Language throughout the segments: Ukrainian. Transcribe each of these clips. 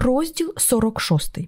Розділ 46.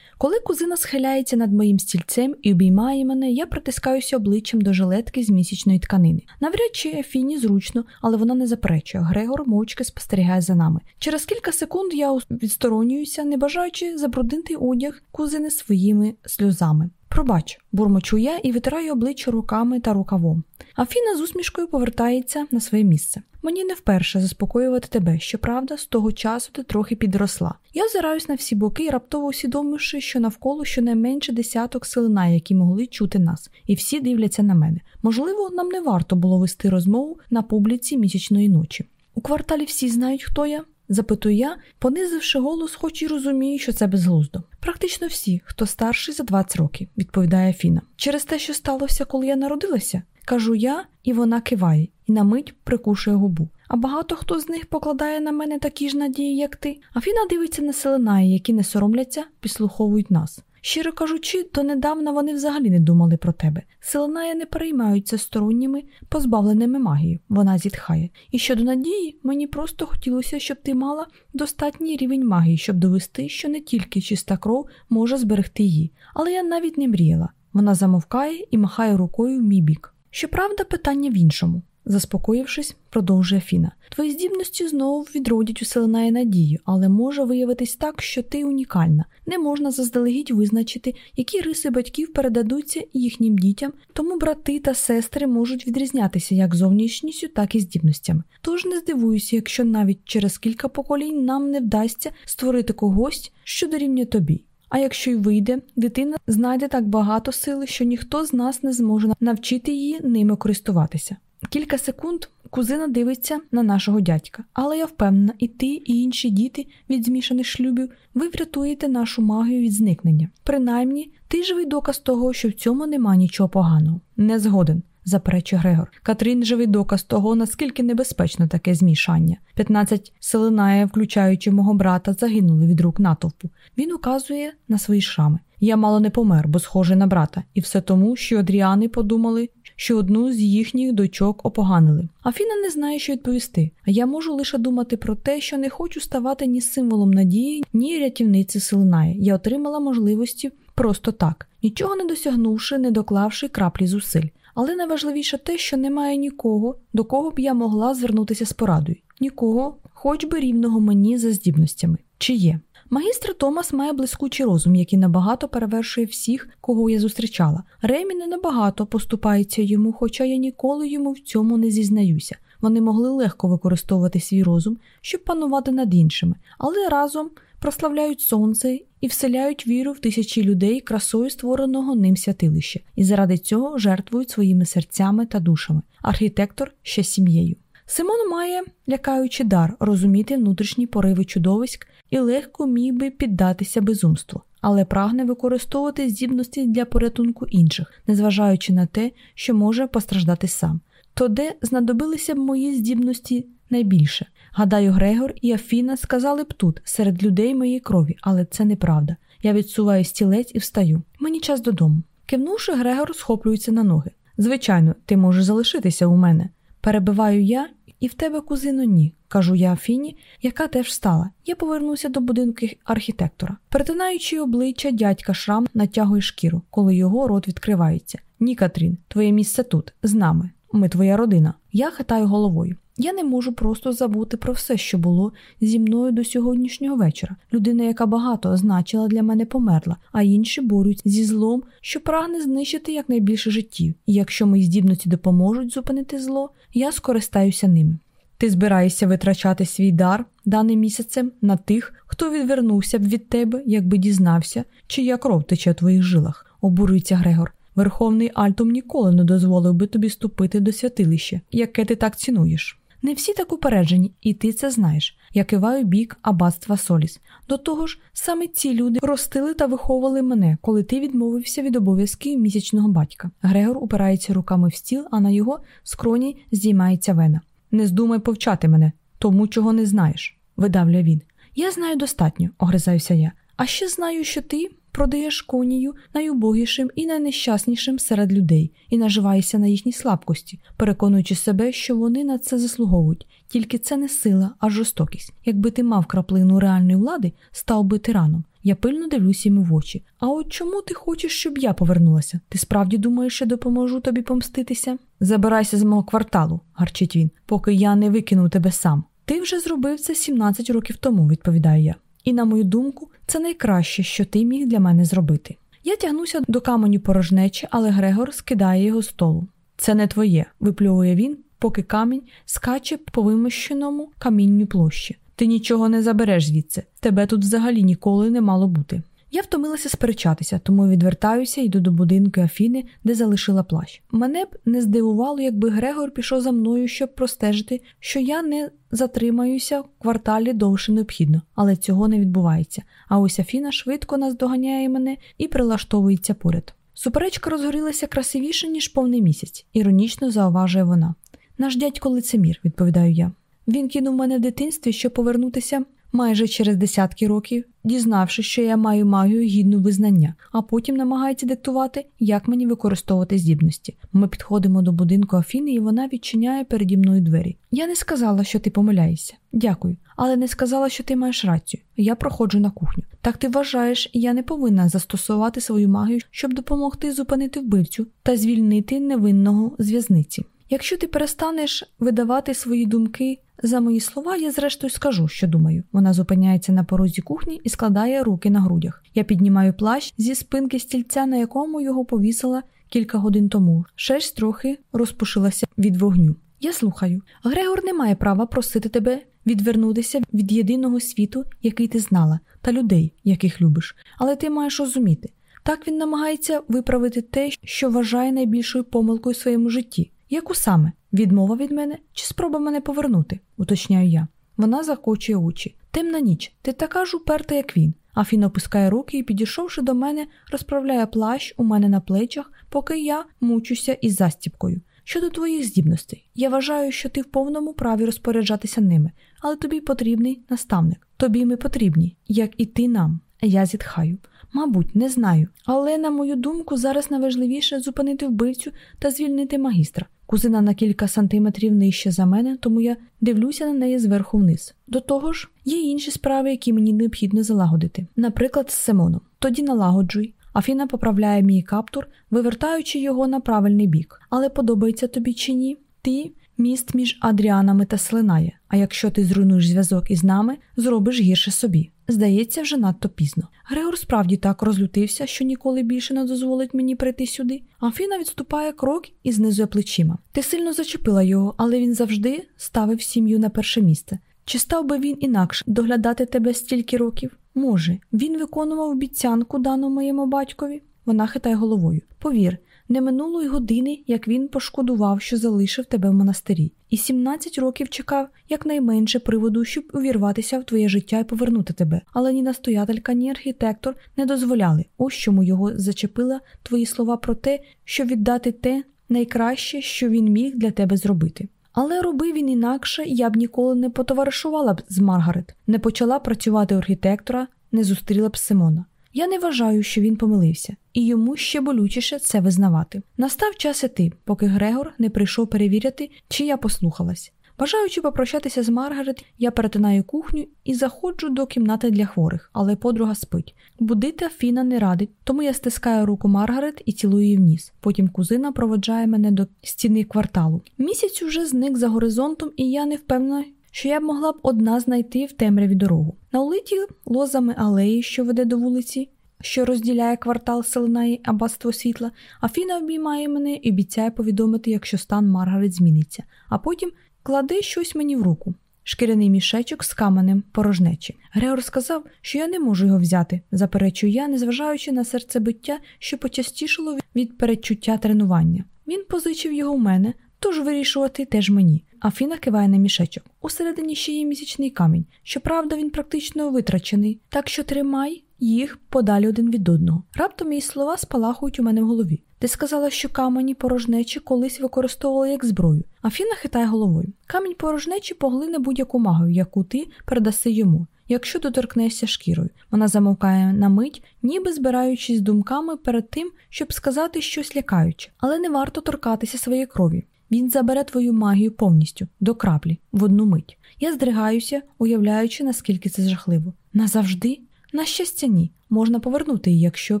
Коли кузина схиляється над моїм стільцем і обіймає мене, я притискаюся обличчям до жилетки з місячної тканини. Навряд чи Ефіні зручно, але вона не заперечує. Грегор мовчки спостерігає за нами. Через кілька секунд я відсторонююся, не бажаючи забруднити одяг кузини своїми сльозами. Пробач, бурмочу я і витираю обличчя руками та рукавом. Афіна з усмішкою повертається на своє місце. Мені не вперше заспокоювати тебе, щоправда, з того часу ти трохи підросла. Я озираюсь на всі боки, раптово усвідомивши, що навколо щонайменше десяток селена, які могли чути нас, і всі дивляться на мене. Можливо, нам не варто було вести розмову на публіці місячної ночі. У кварталі всі знають, хто я. Запитую я, понизивши голос, хоч і розумію, що це безглуздо. Практично всі, хто старший за 20 років, відповідає Фіна. Через те, що сталося, коли я народилася, кажу я, і вона киває, і на мить прикушує губу. А багато хто з них покладає на мене такі ж надії, як ти. Афіна дивиться на селенаї, які не соромляться, підслуховують нас. Щиро кажучи, то недавно вони взагалі не думали про тебе. Селенаї не переймаються сторонніми, позбавленими магією. Вона зітхає. І щодо надії, мені просто хотілося, щоб ти мала достатній рівень магії, щоб довести, що не тільки чиста кров може зберегти її. Але я навіть не мріяла. Вона замовкає і махає рукою в мій бік. Щоправда, питання в іншому. Заспокоївшись, продовжує Фіна. Твої здібності знову відродять у надію, але може виявитись так, що ти унікальна. Не можна заздалегідь визначити, які риси батьків передадуться їхнім дітям, тому брати та сестри можуть відрізнятися як зовнішністю, так і здібностями. Тож не здивуюся, якщо навіть через кілька поколінь нам не вдасться створити когось, що дорівнює тобі. А якщо й вийде, дитина знайде так багато сили, що ніхто з нас не зможе навчити її ними користуватися. Кілька секунд кузина дивиться на нашого дядька, але я впевнена, і ти, і інші діти від змішаних шлюбів, ви врятуєте нашу магію від зникнення. Принаймні, ти живий доказ того, що в цьому нема нічого поганого. Не згоден заперечує Грегор. Катрін живий доказ того, наскільки небезпечно таке змішання. 15 селенає, включаючи мого брата, загинули від рук натовпу. Він указує на свої шрами. Я мало не помер, бо схожий на брата, і все тому, що Адріани подумали, що одну з їхніх дочок опоганили. Афіна не знає, що відповісти. А я можу лише думати про те, що не хочу ставати ні символом надії, ні рятівниці Селенає. Я отримала можливості просто так, нічого не досягнувши, не доклавши краплі зусиль. Але найважливіше те, що немає нікого, до кого б я могла звернутися з порадою. Нікого, хоч би рівного мені за здібностями. Чи є? Магістр Томас має блискучий розум, який набагато перевершує всіх, кого я зустрічала. Ремі не набагато поступається йому, хоча я ніколи йому в цьому не зізнаюся. Вони могли легко використовувати свій розум, щоб панувати над іншими, але разом прославляють сонце і вселяють віру в тисячі людей красою створеного ним святилища, і заради цього жертвують своїми серцями та душами. Архітектор ще сім'єю. Симон має лякаючий дар розуміти внутрішні пориви чудовиськ і легко міг би піддатися безумству, але прагне використовувати здібності для порятунку інших, незважаючи на те, що може постраждати сам. То де знадобилися б мої здібності найбільше? Гадаю, Грегор і Афіна сказали б тут, серед людей моєї крові, але це неправда. Я відсуваю стілець і встаю. Мені час додому. Кивнувши, Грегор схоплюється на ноги. Звичайно, ти можеш залишитися у мене. Перебиваю я, і в тебе, кузино, ні, кажу я Афіні, яка теж встала. Я повернуся до будинку архітектора. Перетинаючи обличчя, дядька Шрам натягує шкіру, коли його рот відкривається. Ні, Катрін, твоє місце тут, з нами. Ми твоя родина. Я хитаю головою. Я не можу просто забути про все, що було зі мною до сьогоднішнього вечора. Людина, яка багато значила для мене, померла, а інші борються зі злом, що прагне знищити якнайбільше життів. І якщо мої здібності допоможуть зупинити зло, я скористаюся ними. Ти збираєшся витрачати свій дар даним місяцем на тих, хто відвернувся б від тебе, якби дізнався, чия кров тече в твоїх жилах, обурюється Грегор. Верховний Альтом ніколи не дозволив би тобі ступити до святилища, яке ти так цінуєш. Не всі так упереджені, і ти це знаєш. Я киваю бік аббатства Соліс. До того ж, саме ці люди ростили та виховували мене, коли ти відмовився від обов'язків місячного батька. Грегор упирається руками в стіл, а на його скроні здіймається вена. Не здумай повчати мене, тому чого не знаєш, видавлює він. Я знаю достатньо, огризаюся я. А ще знаю, що ти продаєш конію найубогішим і найнещаснішим серед людей і наживаєшся на їхній слабкості, переконуючи себе, що вони на це заслуговують. Тільки це не сила, а жорстокість. Якби ти мав краплину реальної влади, став би тираном. Я пильно дивлюся йому в очі. А от чому ти хочеш, щоб я повернулася? Ти справді думаєш, що допоможу тобі помститися? Забирайся з мого кварталу, гарчить він, поки я не викинув тебе сам. Ти вже зробив це 17 років тому, відповідаю я. І, на мою думку, це найкраще, що ти міг для мене зробити. Я тягнуся до каменю порожнечі, але Грегор скидає його столу. Це не твоє, випльовує він, поки камінь скаче по вимощеному камінню площі. Ти нічого не забереш звідси, тебе тут взагалі ніколи не мало бути. Я втомилася сперечатися, тому відвертаюся йду до будинку Афіни, де залишила плащ. Мене б не здивувало, якби Грегор пішов за мною, щоб простежити, що я не затримаюся в кварталі довше необхідно, але цього не відбувається. А ось Афіна швидко наздоганяє мене і прилаштовується поряд. Суперечка розгорілася красивіше, ніж повний місяць, іронічно зауважує вона. Наш дядько лицемір, відповідаю я. Він кинув мене в дитинстві, щоб повернутися майже через десятки років, дізнавшись, що я маю магію гідну визнання, а потім намагається диктувати, як мені використовувати здібності. Ми підходимо до будинку Афіни, і вона відчиняє переді мною двері. Я не сказала, що ти помиляєшся. Дякую, але не сказала, що ти маєш рацію. Я проходжу на кухню. Так ти вважаєш, я не повинна застосувати свою магію, щоб допомогти зупинити вбивцю та звільнити невинного з в'язниці. Якщо ти перестанеш видавати свої думки за мої слова, я зрештою скажу, що думаю. Вона зупиняється на порозі кухні і складає руки на грудях. Я піднімаю плащ зі спинки стільця, на якому його повісила кілька годин тому. Шерсть трохи розпушилася від вогню. Я слухаю. Грегор не має права просити тебе відвернутися від єдиного світу, який ти знала, та людей, яких любиш. Але ти маєш розуміти. Так він намагається виправити те, що вважає найбільшою помилкою в своєму житті. Яку саме? Відмова від мене чи спроба мене повернути? уточняю я. Вона закочує очі. Темна ніч, ти така ж уперта, як він. Афін опускає руки і, підійшовши до мене, розправляє плащ у мене на плечах, поки я мучуся із застіпкою. Щодо твоїх здібностей, я вважаю, що ти в повному праві розпоряджатися ними, але тобі потрібний наставник. Тобі ми потрібні, як і ти нам. Я зітхаю. Мабуть, не знаю. Але, на мою думку, зараз найважливіше зупинити вбивцю та звільнити магістра. Кузина на кілька сантиметрів нижче за мене, тому я дивлюся на неї зверху вниз. До того ж, є інші справи, які мені необхідно залагодити. Наприклад, з Симоном. Тоді налагоджуй. Афіна поправляє мій каптур, вивертаючи його на правильний бік. Але подобається тобі чи ні? Ти міст між Адріанами та Слинає, а якщо ти зруйнуєш зв'язок із нами, зробиш гірше собі. Здається, вже надто пізно. Грегор справді так розлютився, що ніколи більше не дозволить мені прийти сюди. Афіна відступає крок і знизує плечима. Ти сильно зачепила його, але він завжди ставив сім'ю на перше місце. Чи став би він інакше доглядати тебе стільки років? Може, він виконував обіцянку дану моєму батькові? Вона хитає головою. Повір, не минуло й години, як він пошкодував, що залишив тебе в монастирі, і 17 років чекав якнайменше приводу, щоб увірватися в твоє життя і повернути тебе. Але ні настоятелька, ні архітектор не дозволяли. Ось чому його зачепила твої слова про те, щоб віддати те найкраще, що він міг для тебе зробити. Але робив він інакше, я б ніколи не потоваришувала б з Маргарет, не почала працювати архітектора, не зустріла б Симона. Я не вважаю, що він помилився, і йому ще болючіше це визнавати. Настав час іти, поки Грегор не прийшов перевіряти, чи я послухалась. Бажаючи попрощатися з Маргарет, я перетинаю кухню і заходжу до кімнати для хворих, але подруга спить. Будити Фіна не радить, тому я стискаю руку Маргарет і цілую її в ніс. Потім кузина проводжає мене до стіни кварталу. Місяць уже зник за горизонтом, і я не впевнена, що я б могла б одна знайти в темряві дорогу. На улиті лозами алеї, що веде до вулиці, що розділяє квартал Селена і аббатство світла, Афіна обіймає мене і обіцяє повідомити, якщо стан Маргарет зміниться, а потім кладе щось мені в руку. Шкіряний мішечок з каменем порожнечі. Греор сказав, що я не можу його взяти, заперечую я, незважаючи на серцебиття, що почастішало від передчуття тренування. Він позичив його в мене, тож вирішувати теж мені. Афіна киває на мішечок. Усередині ще є місячний камінь. Щоправда, він практично витрачений, так що тримай їх подалі один від одного. Раптом мої слова спалахують у мене в голові. Ти сказала, що камені порожнечі колись використовували як зброю. Афіна хитає головою. Камінь порожнечі поглине будь-яку магію, яку ти передаси йому. якщо доторкнешся шкірою. Вона замовкає на мить, ніби збираючись думками перед тим, щоб сказати щось лякаюче, але не варто торкатися своєї крові. Він забере твою магію повністю до краплі в одну мить. Я здригаюся, уявляючи, наскільки це жахливо. Назавжди? На щастя, ні. Можна повернути її, якщо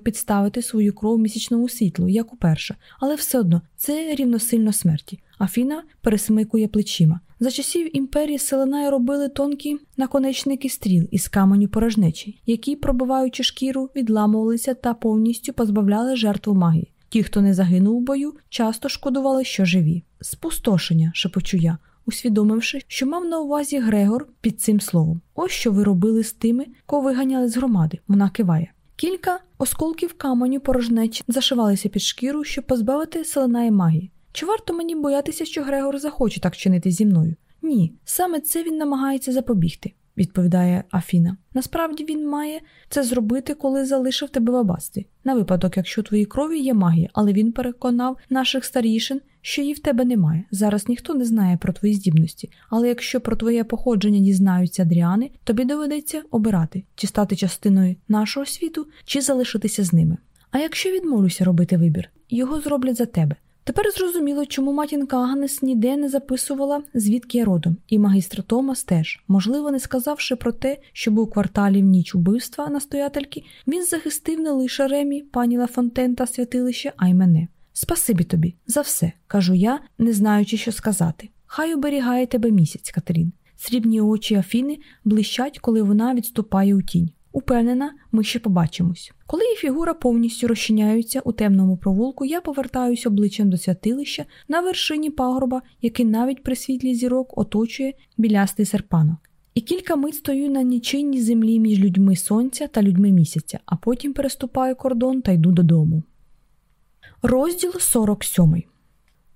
підставити свою кров місячному світлу, як уперше, але все одно це рівносильно смерті. Афіна пересмикує плечима. За часів імперії Селенай робили тонкі наконечники стріл із каменю порожнечі, які, пробиваючи шкіру, відламувалися та повністю позбавляли жертву магії. Ті, хто не загинув у бою, часто шкодували, що живі. Спустошення, шепочу я, усвідомивши, що мав на увазі Грегор під цим словом. Ось що ви робили з тими, кого виганяли з громади. Вона киває. Кілька осколків каменю порожнечі зашивалися під шкіру, щоб позбавити селенаї магії. Чи варто мені боятися, що Грегор захоче так чинити зі мною? Ні, саме це він намагається запобігти, відповідає Афіна. Насправді він має це зробити, коли залишив тебе в аббатстві. На випадок, якщо у твоїй крові є магія, але він переконав наших старішин, що її в тебе немає. Зараз ніхто не знає про твої здібності, але якщо про твоє походження дізнаються Адріани, тобі доведеться обирати, чи стати частиною нашого світу, чи залишитися з ними. А якщо відмовлюся робити вибір, його зроблять за тебе. Тепер зрозуміло, чому матінка Агнес ніде не записувала, звідки я родом, і магістр Томас теж, можливо, не сказавши про те, що був кварталі в ніч убивства настоятельки, він захистив не лише Ремі, пані Лафонтен та святилище, а й мене. Спасибі тобі за все, кажу я, не знаючи, що сказати. Хай оберігає тебе місяць, Катерін. Срібні очі Афіни блищать, коли вона відступає у тінь. Упевнена, ми ще побачимось. Коли її фігура повністю розчиняється у темному провулку, я повертаюся обличчям до святилища на вершині пагорба, який навіть при світлі зірок оточує білястий серпанок. І кілька мить стою на нічийній землі між людьми сонця та людьми місяця, а потім переступаю кордон та йду додому. Розділ 47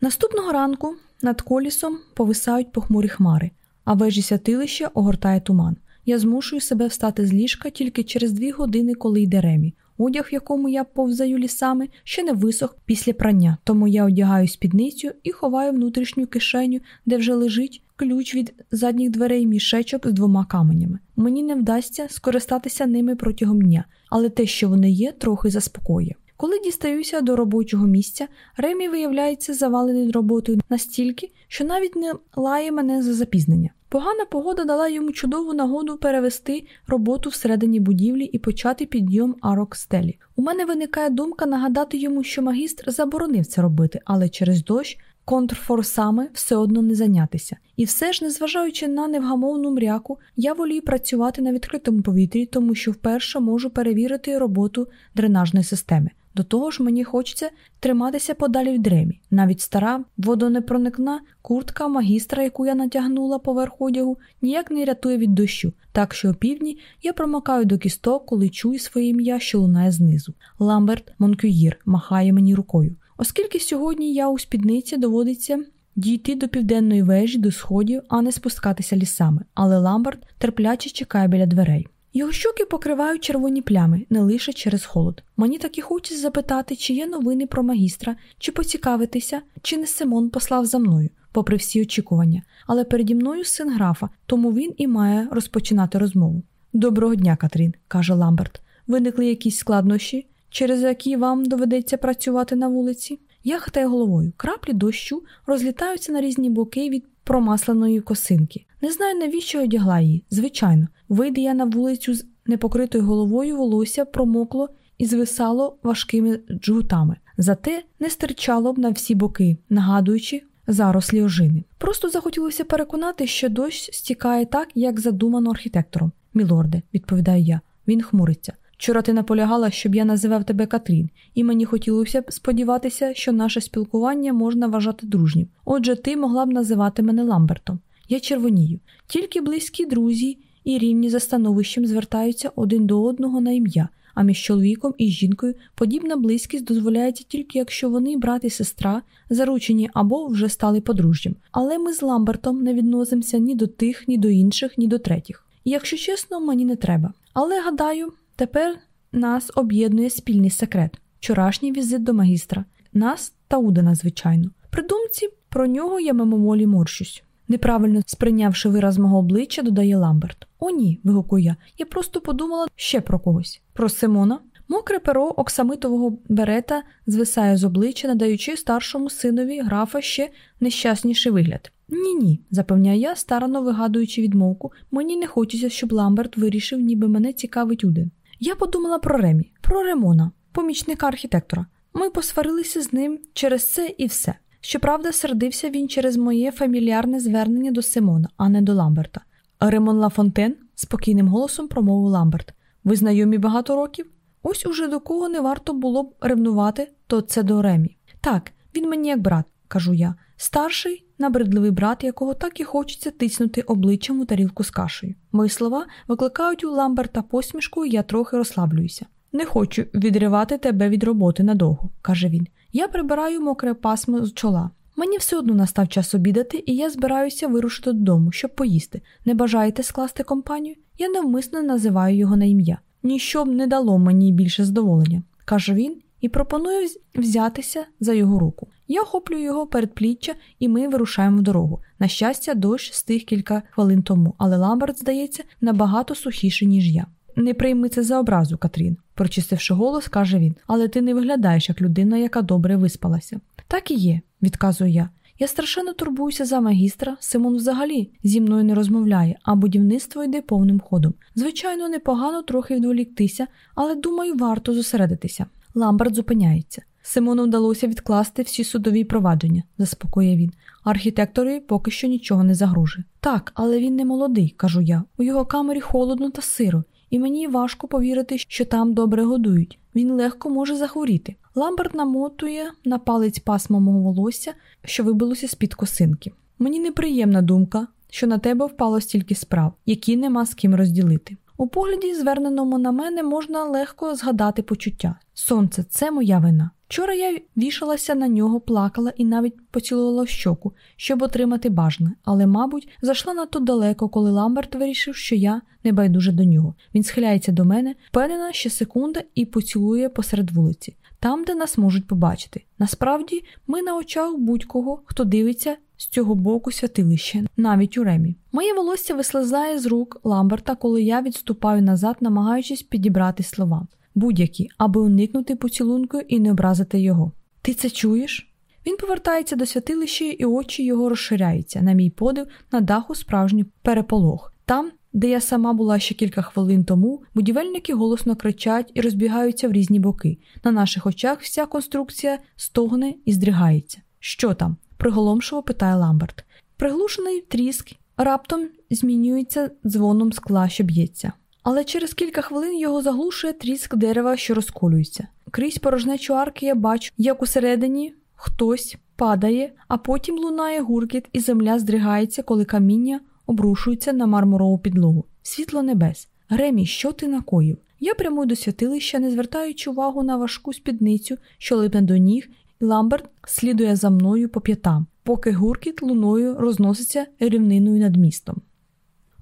Наступного ранку над колісом повисають похмурі хмари, а вежі святилища огортає туман. Я змушую себе встати з ліжка тільки через дві години, коли йде ремі. Одяг, в якому я повзаю лісами, ще не висох після прання, тому я одягаю спідницю і ховаю внутрішню кишеню, де вже лежить ключ від задніх дверей мішечок з двома каменями. Мені не вдасться скористатися ними протягом дня, але те, що вони є, трохи заспокоює. Коли дістаюся до робочого місця, Ремі виявляється завалений роботою настільки, що навіть не лає мене за запізнення. Погана погода дала йому чудову нагоду перевести роботу всередині будівлі і почати підйом арок стелі. У мене виникає думка нагадати йому, що магістр заборонив це робити, але через дощ контрфорсами все одно не зайнятися. І все ж, незважаючи на невгамовну мряку, я волію працювати на відкритому повітрі, тому що вперше можу перевірити роботу дренажної системи. До того ж, мені хочеться триматися подалі від дремі. Навіть стара водонепроникна куртка магістра, яку я натягнула поверх одягу, ніяк не рятує від дощу, так що опівдні я промокаю до кісток, коли чую своє ім'я, що лунає знизу. Ламберт Монкюїр махає мені рукою. Оскільки сьогодні я у спідниці доводиться дійти до південної вежі, до сходів, а не спускатися лісами, але Ламберт терпляче чекає біля дверей. Його щоки покривають червоні плями не лише через холод. Мені так і хочеться запитати, чи є новини про магістра, чи поцікавитися, чи не Симон послав за мною, попри всі очікування. Але переді мною син графа, тому він і має розпочинати розмову. Доброго дня, Катрін, каже Ламберт. Виникли якісь складнощі, через які вам доведеться працювати на вулиці? Я хитаю головою. Краплі дощу розлітаються на різні боки від промасленої косинки. Не знаю, навіщо одягла її. Звичайно, вийде я на вулицю з непокритою головою, волосся промокло і звисало важкими джгутами. Зате не стирчало б на всі боки, нагадуючи зарослі ожини. Просто захотілося переконати, що дощ стікає так, як задумано архітектором. Мілорде, відповідаю я, він хмуриться. Вчора ти наполягала, щоб я називав тебе Катрін, і мені хотілося б сподіватися, що наше спілкування можна вважати дружнім. Отже, ти могла б називати мене Ламбертом. Я червонію. Тільки близькі друзі і рівні за становищем звертаються один до одного на ім'я, а між чоловіком і жінкою подібна близькість дозволяється тільки якщо вони, брат і сестра, заручені або вже стали подружжям. Але ми з Ламбертом не відносимося ні до тих, ні до інших, ні до третіх. Якщо чесно, мені не треба. Але гадаю. Тепер нас об'єднує спільний секрет вчорашній візит до магістра, нас та Удена, звичайно. При думці про нього я мимоволі морщусь. Неправильно сприйнявши вираз мого обличчя, додає Ламберт. О, ні, вигукую я. Я просто подумала ще про когось. Про Симона. Мокре перо оксамитового берета звисає з обличчя, надаючи старшому синові графа ще нещасніший вигляд. Ні, ні, запевняю я, старано вигадуючи відмовку, мені не хочеться, щоб Ламберт вирішив, ніби мене цікавить Уден. Я подумала про Ремі, про Ремона, помічника архітектора. Ми посварилися з ним через це і все. Щоправда, сердився він через моє фамільярне звернення до Симона, а не до Ламберта. Ремон Лафонтен спокійним голосом промовив Ламберт. Ви знайомі багато років? Ось уже до кого не варто було б ревнувати, то це до Ремі. Так, він мені як брат, кажу я, старший, набридливий брат, якого так і хочеться тиснути обличчям у тарілку з кашею. Мої слова викликають у Ламберта посмішку, і я трохи розслаблююся. Не хочу відривати тебе від роботи надовго, каже він. Я прибираю мокре пасмо з чола. Мені все одно настав час обідати, і я збираюся вирушити додому, щоб поїсти. Не бажаєте скласти компанію? Я навмисно називаю його на ім'я. Ніщо б не дало мені більше задоволення, каже він і пропонує взятися за його руку. Я охоплюю його передпліччя, і ми вирушаємо в дорогу. На щастя, дощ стих кілька хвилин тому, але Ламберт, здається, набагато сухіший, ніж я. Не прийми це за образу, Катрін, прочистивши голос, каже він, але ти не виглядаєш як людина, яка добре виспалася. Так і є, відказую я. Я страшенно турбуюся за магістра, Симон взагалі зі мною не розмовляє, а будівництво йде повним ходом. Звичайно, непогано трохи відволіктися, але думаю, варто зосередитися. Ламберт зупиняється. Симону вдалося відкласти всі судові провадження, заспокоює він. Архітекторі поки що нічого не загрожує. Так, але він не молодий, кажу я. У його камері холодно та сиро, і мені важко повірити, що там добре годують. Він легко може захворіти. Ламберт намотує на палець пасма мого волосся, що вибилося з-під косинки. Мені неприємна думка, що на тебе впало стільки справ, які нема з ким розділити. У погляді, зверненому на мене, можна легко згадати почуття. Сонце, це моя вина. Вчора я вішалася на нього, плакала і навіть поцілувала щоку, щоб отримати бажане, але, мабуть, зайшла надто далеко, коли Ламберт вирішив, що я не байдуже до нього. Він схиляється до мене, впевнена ще секунда і поцілує посеред вулиці, там, де нас можуть побачити. Насправді, ми на очах будь-кого, хто дивиться з цього боку святилище, навіть у ремі. Моє волосся вислизає з рук Ламберта, коли я відступаю назад, намагаючись підібрати слова будь-які, аби уникнути поцілунку і не образити його. Ти це чуєш? Він повертається до святилища, і очі його розширяються, на мій подив, на даху справжній переполох. Там, де я сама була ще кілька хвилин тому, будівельники голосно кричать і розбігаються в різні боки. На наших очах вся конструкція стогне і здригається. Що там? приголомшиво питає Ламберт. Приглушений тріск раптом змінюється дзвоном скла, що б'ється але через кілька хвилин його заглушує тріск дерева, що розколюється. Крізь порожнечу арки я бачу, як усередині хтось падає, а потім лунає гуркіт, і земля здригається, коли каміння обрушується на мармурову підлогу. Світло небес. Гремі, що ти накоїв? Я прямую до святилища, не звертаючи увагу на важку спідницю, що липне до ніг, і Ламберт слідує за мною по п'ятам, поки гуркіт луною розноситься рівниною над містом.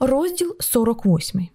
Розділ 48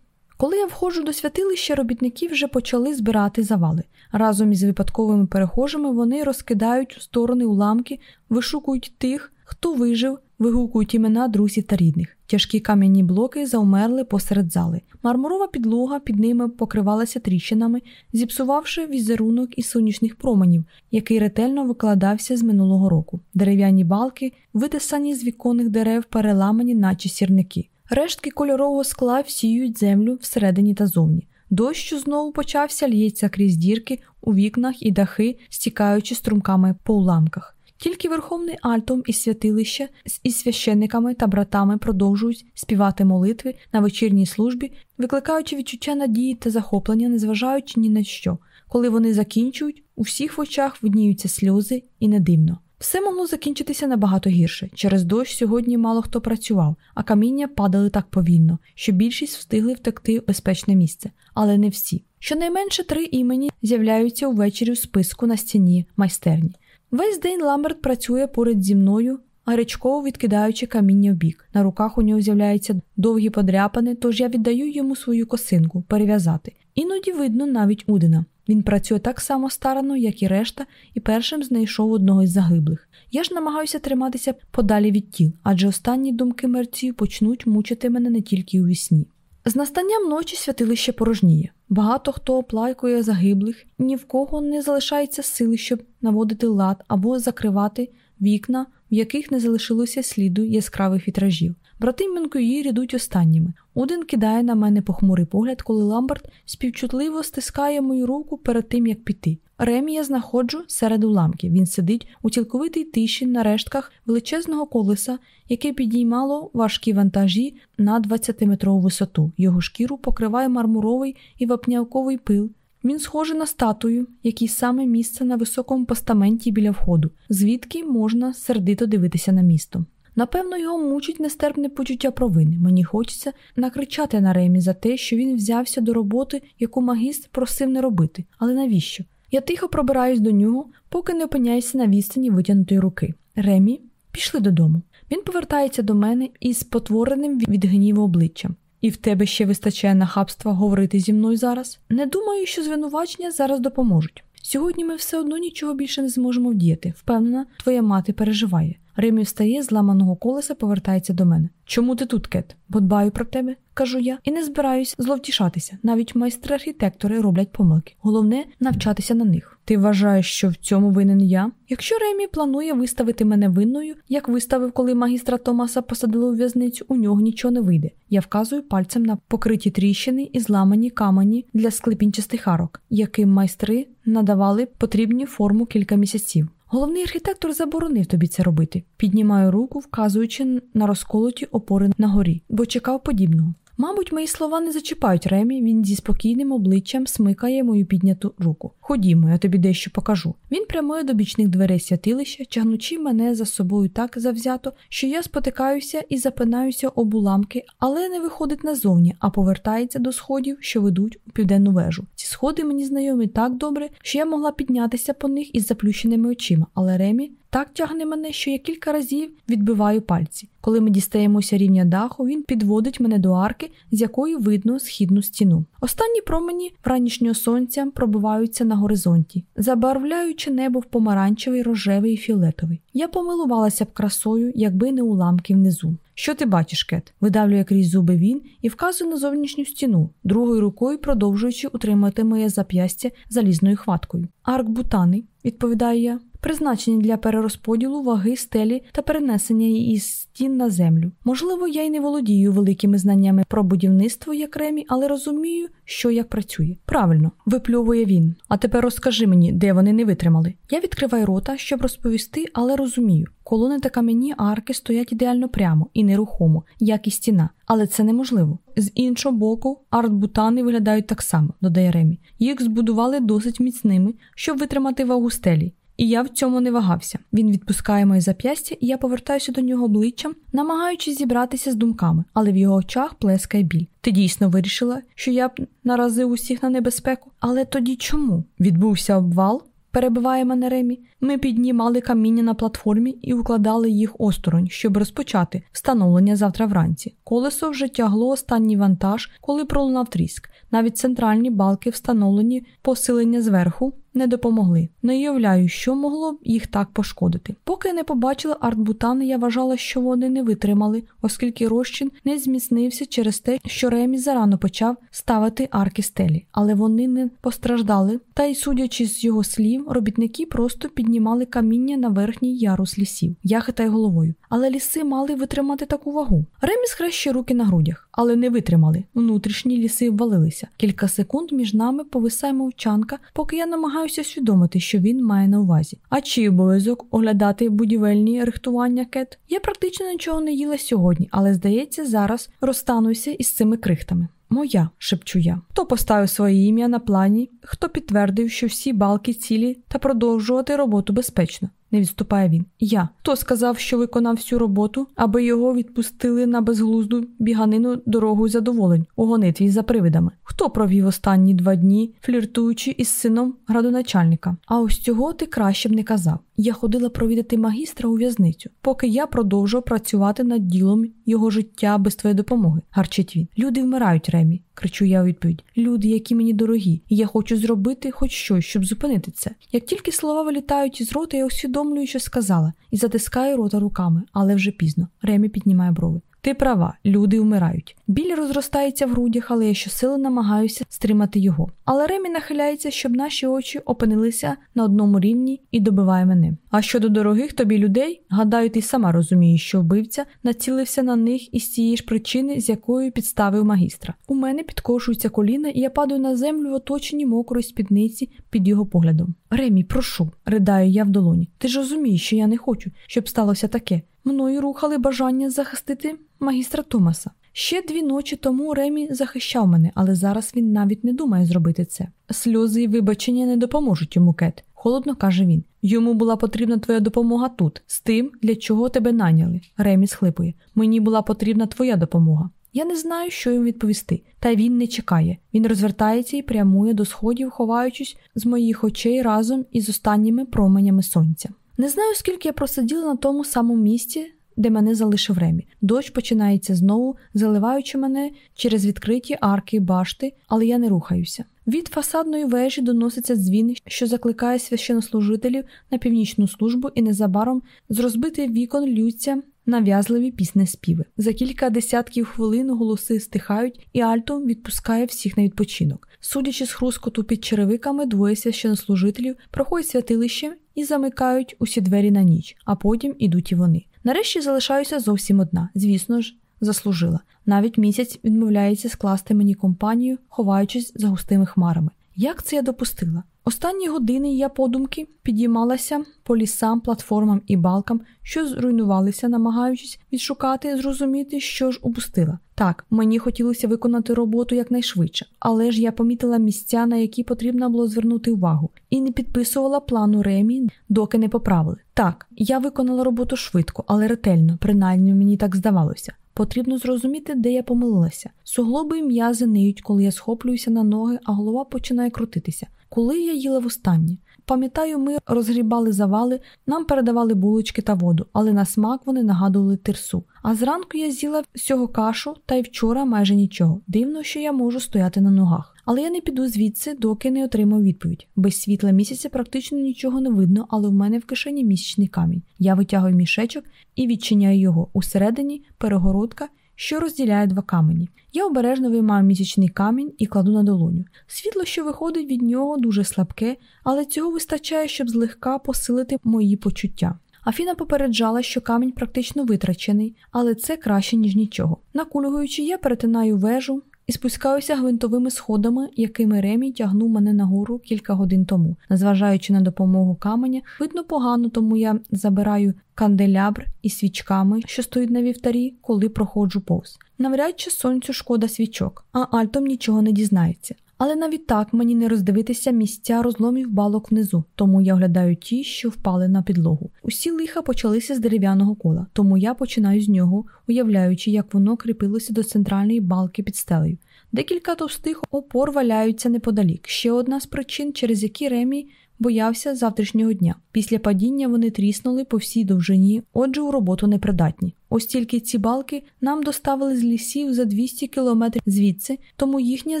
коли я входжу до святилища, робітники вже почали збирати завали. Разом із випадковими перехожими вони розкидають у сторони уламки, вишукують тих, хто вижив, вигукують імена друзів та рідних. Тяжкі кам'яні блоки заумерли посеред зали. Мармурова підлога під ними покривалася тріщинами, зіпсувавши візерунок із сонячних променів, який ретельно викладався з минулого року. Дерев'яні балки, витисані з віконних дерев, переламані, наче сірники. Рештки кольорового скла всіють землю всередині та зовні. Дощ, що знову почався, л'ється крізь дірки у вікнах і дахи, стікаючи струмками по уламках. Тільки верховний альтом із святилища із священниками та братами продовжують співати молитви на вечірній службі, викликаючи відчуття надії та захоплення, незважаючи ні на що. Коли вони закінчують, у всіх в очах видніються сльози і не дивно. Все могло закінчитися набагато гірше. Через дощ сьогодні мало хто працював, а каміння падали так повільно, що більшість встигли втекти в безпечне місце, але не всі. Щонайменше три імені з'являються увечері у списку на стіні майстерні. Весь день Ламберт працює поряд зі мною, гарячково відкидаючи каміння в бік. На руках у нього з'являються довгі подряпини, тож я віддаю йому свою косинку перев'язати. Іноді видно навіть Удина. Він працює так само старано, як і решта, і першим знайшов одного із загиблих. Я ж намагаюся триматися подалі від тіл, адже останні думки мерців почнуть мучити мене не тільки у вісні. З настанням ночі святилище порожніє. Багато хто оплайкує загиблих, ні в кого не залишається сили, щоб наводити лад або закривати вікна, в яких не залишилося сліду яскравих вітражів. Брати Менкуїр ідуть останніми. Один кидає на мене похмурий погляд, коли Ламберт співчутливо стискає мою руку перед тим, як піти. Ремі я знаходжу серед уламків. Він сидить у цілковитій тиші на рештках величезного колеса, яке підіймало важкі вантажі на 20-метрову висоту. Його шкіру покриває мармуровий і вапнявковий пил. Він схожий на статую, який саме місце на високому постаменті біля входу, звідки можна сердито дивитися на місто. Напевно, його мучить нестерпне почуття провини. Мені хочеться накричати на Ремі за те, що він взявся до роботи, яку магістр просив не робити. Але навіщо? Я тихо пробираюсь до нього, поки не опиняюся на відстані витягнутої руки. Ремі, пішли додому. Він повертається до мене із потвореним від гніву обличчям. І в тебе ще вистачає нахабства говорити зі мною зараз. Не думаю, що звинувачення зараз допоможуть. Сьогодні ми все одно нічого більше не зможемо вдіяти. Впевнена, твоя мати переживає. Римі встає з ламаного колеса, повертається до мене. Чому ти тут, Кет? Бо дбаю про тебе, кажу я, і не збираюсь зловтішатися. Навіть майстри-архітектори роблять помилки. Головне навчатися на них. Ти вважаєш, що в цьому винен я? Якщо Ремі планує виставити мене винною, як виставив, коли магістра Томаса посадили у в'язницю, у нього нічого не вийде. Я вказую пальцем на покриті тріщини і зламані камені для склепінчастих арок, яким майстри надавали потрібні форму кілька місяців. Головний архітектор заборонив тобі це робити. Піднімаю руку, вказуючи на розколоті опори на горі, бо чекав подібного. Мабуть, мої слова не зачіпають Ремі, він зі спокійним обличчям смикає мою підняту руку. Ходімо, я тобі дещо покажу. Він прямує до бічних дверей святилища, тягнучи мене за собою так завзято, що я спотикаюся і запинаюся об уламки, але не виходить назовні, а повертається до сходів, що ведуть у південну вежу. Ці сходи мені знайомі так добре, що я могла піднятися по них із заплющеними очима, але Ремі так тягне мене, що я кілька разів відбиваю пальці. Коли ми дістаємося рівня даху, він підводить мене до арки, з якої видно східну стіну. Останні промені вранішнього сонця пробиваються на горизонті, забарвляючи небо в помаранчевий, рожевий і фіолетовий. Я помилувалася б красою, якби не уламки внизу. Що ти бачиш, Кет? видавлює крізь зуби він і вказує на зовнішню стіну, другою рукою продовжуючи утримати моє зап'ястя залізною хваткою. Аркбутани, відповідаю я призначені для перерозподілу ваги стелі та перенесення її з стін на землю. Можливо, я й не володію великими знаннями про будівництво як ремі, але розумію, що як працює. Правильно, випльовує він. А тепер розкажи мені, де вони не витримали. Я відкриваю рота, щоб розповісти, але розумію. Колони та кам'яні арки стоять ідеально прямо і нерухомо, як і стіна, але це неможливо. З іншого боку, артбутани виглядають так само, додає Ремі. Їх збудували досить міцними, щоб витримати вагу стелі. І я в цьому не вагався. Він відпускає моє зап'ястя, і я повертаюся до нього обличчям, намагаючись зібратися з думками, але в його очах плескає біль. Ти дійсно вирішила, що я б наразив усіх на небезпеку? Але тоді чому? Відбувся обвал? Перебиває мене Ремі. Ми піднімали каміння на платформі і укладали їх осторонь, щоб розпочати встановлення завтра вранці. Колесо вже тягло останній вантаж, коли пролунав тріск. Навіть центральні балки, встановлені посилення зверху, не допомогли. Не уявляю, що могло б їх так пошкодити. Поки не побачила артбутани, я вважала, що вони не витримали, оскільки розчин не зміцнився через те, що Ремі зарано почав ставити арки стелі, але вони не постраждали. Та й, судячи з його слів, робітники просто піднімали каміння на верхній ярус лісів. Я хитаю головою. Але ліси мали витримати таку вагу. Ремі схрещує руки на грудях, але не витримали. Внутрішні ліси ввалилися. Кілька секунд між нами повисає мовчанка, поки я намагаюся свідомити, що він має на увазі. А чий обов'язок оглядати будівельні рихтування кет? Я практично нічого не їла сьогодні, але здається, зараз розстануся із цими крихтами. Моя, шепчу я. Хто поставив своє ім'я на плані, хто підтвердив, що всі балки цілі та продовжувати роботу безпечно не відступає він. Я. Хто сказав, що виконав всю роботу, аби його відпустили на безглузду біганину дорогою задоволень у гонитві за привидами? Хто провів останні два дні, фліртуючи із сином градоначальника? А ось цього ти краще б не казав. Я ходила провідати магістра у в'язницю, поки я продовжував працювати над ділом його життя без твоєї допомоги. Гарчить він. Люди вмирають, Ремі. Кричу я у відповідь. Люди, які мені дорогі, і я хочу зробити хоч щось, щоб зупинити це. Як тільки слова вилітають із рота, я усвідомлюю, що сказала, і затискаю рота руками, але вже пізно. Ремі піднімає брови. Ти права, люди вмирають. Біль розростається в грудях, але я щосили намагаюся стримати його. Але Ремі нахиляється, щоб наші очі опинилися на одному рівні і добиває мене. А щодо дорогих тобі людей, гадаю, ти сама розумієш, що вбивця націлився на них із цієї ж причини, з якою підставив магістра. У мене підкошуються коліна, і я падаю на землю в оточенні мокрої спідниці під його поглядом. Ремі, прошу, ридаю я в долоні. Ти ж розумієш, що я не хочу, щоб сталося таке. Мною рухали бажання захистити магістра Томаса. Ще дві ночі тому Ремі захищав мене, але зараз він навіть не думає зробити це. Сльози і вибачення не допоможуть йому кет, холодно каже він. Йому була потрібна твоя допомога тут, з тим, для чого тебе наняли. Ремі схлипує. Мені була потрібна твоя допомога. Я не знаю, що йому відповісти, та він не чекає. Він розвертається і прямує до сходів, ховаючись з моїх очей разом із останніми променями сонця. Не знаю, скільки я просиділа на тому самому місці, де мене залишив Ремі. Дощ починається знову, заливаючи мене через відкриті арки башти, але я не рухаюся. Від фасадної вежі доноситься дзвін, що закликає священнослужителів на північну службу, і незабаром з розбитих вікон лються нав'язливі пісне співи. За кілька десятків хвилин голоси стихають, і Альто відпускає всіх на відпочинок. Судячи з хрускоту під черевиками, двоє священнослужителів проходять святилище і замикають усі двері на ніч, а потім ідуть і вони. Нарешті залишаюся зовсім одна. Звісно ж, заслужила. Навіть місяць відмовляється скласти мені компанію, ховаючись за густими хмарами. Як це я допустила? Останні години я подумки підіймалася по лісам, платформам і балкам, що зруйнувалися, намагаючись відшукати, зрозуміти, що ж упустила. Так, мені хотілося виконати роботу якнайшвидше, але ж я помітила місця, на які потрібно було звернути увагу, і не підписувала плану Ремі, доки не поправили. Так, я виконала роботу швидко, але ретельно, принаймні мені так здавалося. Потрібно зрозуміти, де я помилилася. Суглоби і м'язи ниють, коли я схоплююся на ноги, а голова починає крутитися. Коли я їла востаннє? Пам'ятаю, ми розгрібали завали, нам передавали булочки та воду, але на смак вони нагадували тирсу. А зранку я з'їла всього кашу, та й вчора майже нічого. Дивно, що я можу стояти на ногах. Але я не піду звідси, доки не отримав відповідь. Без світла місяця практично нічого не видно, але в мене в кишені місячний камінь. Я витягую мішечок і відчиняю його. Усередині перегородка, що розділяє два камені. Я обережно виймаю місячний камінь і кладу на долоню. Світло, що виходить від нього, дуже слабке, але цього вистачає, щоб злегка посилити мої почуття. Афіна попереджала, що камінь практично витрачений, але це краще, ніж нічого. Накульгуючи, я перетинаю вежу, і спускаюся гвинтовими сходами, якими Ремі тягнув мене нагору кілька годин тому. Незважаючи на допомогу каменя, видно погано, тому я забираю канделябр із свічками, що стоїть на вівтарі, коли проходжу повз. Навряд чи сонцю шкода свічок, а Альтом нічого не дізнається. Але навіть так мені не роздивитися місця розломів балок внизу, тому я оглядаю ті, що впали на підлогу. Усі лиха почалися з дерев'яного кола, тому я починаю з нього, уявляючи, як воно кріпилося до центральної балки під стелею. Декілька товстих опор валяються неподалік. Ще одна з причин, через які Ремі боявся завтрашнього дня. Після падіння вони тріснули по всій довжині, отже, у роботу непридатні. Ось тільки ці балки нам доставили з лісів за 200 кілометрів звідси, тому їхня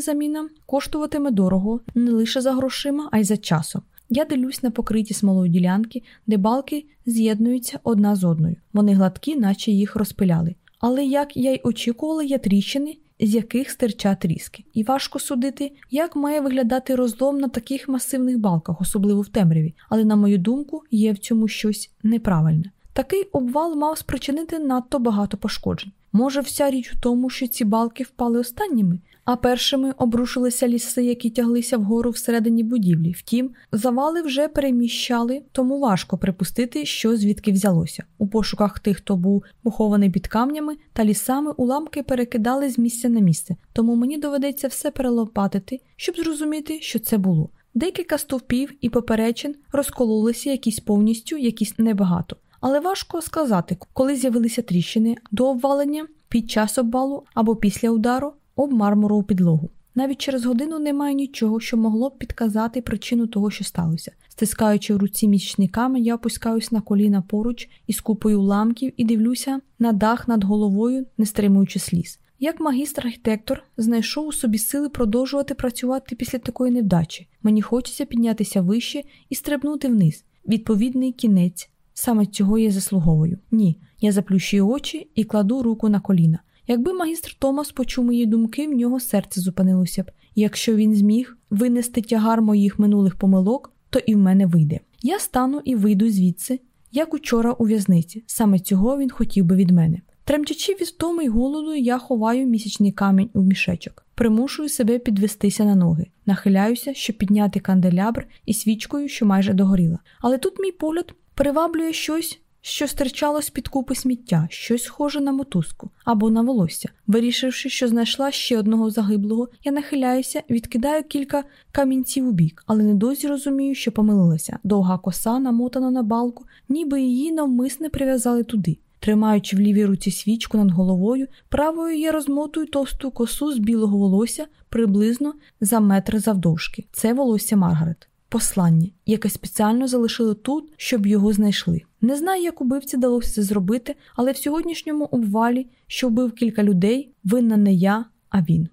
заміна коштуватиме дорого не лише за грошима, а й за часом. Я дивлюсь на покриті смолою ділянки, де балки з'єднуються одна з одною. Вони гладкі, наче їх розпиляли. Але як я й очікувала, є тріщини, з яких стирчать різки. І важко судити, як має виглядати розлом на таких масивних балках, особливо в темряві, але, на мою думку, є в цьому щось неправильне. Такий обвал мав спричинити надто багато пошкоджень. Може, вся річ у тому, що ці балки впали останніми, а першими обрушилися ліси, які тяглися вгору всередині будівлі. Втім, завали вже переміщали, тому важко припустити, що звідки взялося. У пошуках тих, хто був похований під камнями та лісами, уламки перекидали з місця на місце, тому мені доведеться все перелопатити, щоб зрозуміти, що це було. Декілька стовпів і поперечин розкололися якісь повністю, якісь небагато. Але важко сказати, коли з'явилися тріщини до обвалення, під час обвалу або після удару об мармурову підлогу. Навіть через годину немає нічого, що могло б підказати причину того, що сталося. Стискаючи в руці місячний камінь, я опускаюсь на коліна поруч із купою ламків і дивлюся на дах над головою, не стримуючи сліз. Як магістр-архітектор знайшов у собі сили продовжувати працювати після такої невдачі. Мені хочеться піднятися вище і стрибнути вниз. Відповідний кінець. Саме цього я заслуговую. Ні, я заплющую очі і кладу руку на коліна. Якби магістр Томас почув мої думки, в нього серце зупинилося б. Якщо він зміг винести тягар моїх минулих помилок, то і в мене вийде. Я стану і вийду звідси, як учора у в'язниці. Саме цього він хотів би від мене. Тремтячи від втоми й голоду, я ховаю місячний камінь у мішечок, примушую себе підвестися на ноги, нахиляюся, щоб підняти канделябр і свічкою, що майже догоріла. Але тут мій погляд приваблює щось, що стирчало з під купи сміття, щось схоже на мотузку або на волосся. Вирішивши, що знайшла ще одного загиблого, я нахиляюся, відкидаю кілька камінців у бік, але недозі розумію, що помилилася. Довга коса намотана на балку, ніби її навмисне прив'язали туди. Тримаючи в лівій руці свічку над головою, правою я розмотую товсту косу з білого волосся приблизно за метр завдовжки. Це волосся Маргарет. Послання, яке спеціально залишили тут, щоб його знайшли. Не знаю, як убивці далося це зробити, але в сьогоднішньому обвалі, що вбив кілька людей, винна не я, а він.